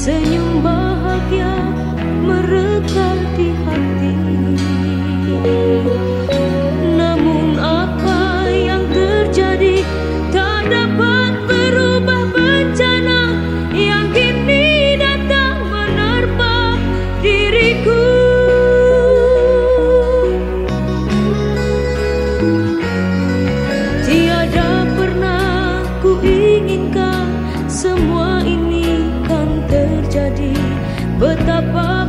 senyum bahagia mereka di hati. Namun apa yang terjadi? Tak dapat berubah bencana yang kini datang menerpa diriku. Tiada pernah ku inginkan semua ini betapa